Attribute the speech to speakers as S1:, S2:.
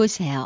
S1: 보세요.